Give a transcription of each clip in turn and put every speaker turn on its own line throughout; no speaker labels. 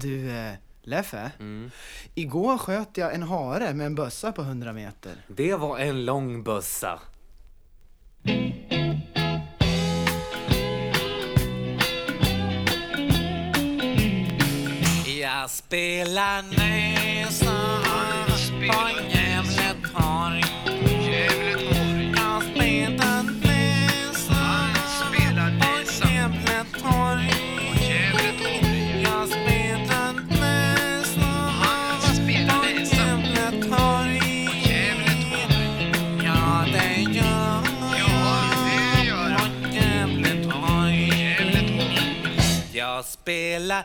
Du, eh, Leffe.
Mm.
Igår sköt jag en hare med en bössa på 100 meter.
Det var en lång bössa. Jag spelar näsa Jag spelar...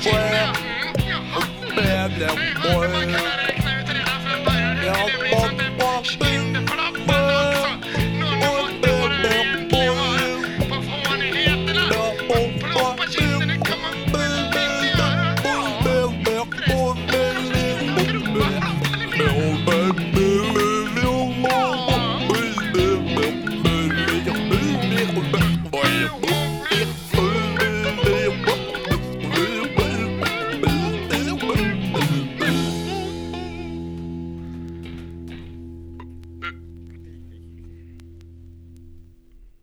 Puebla, Puebla,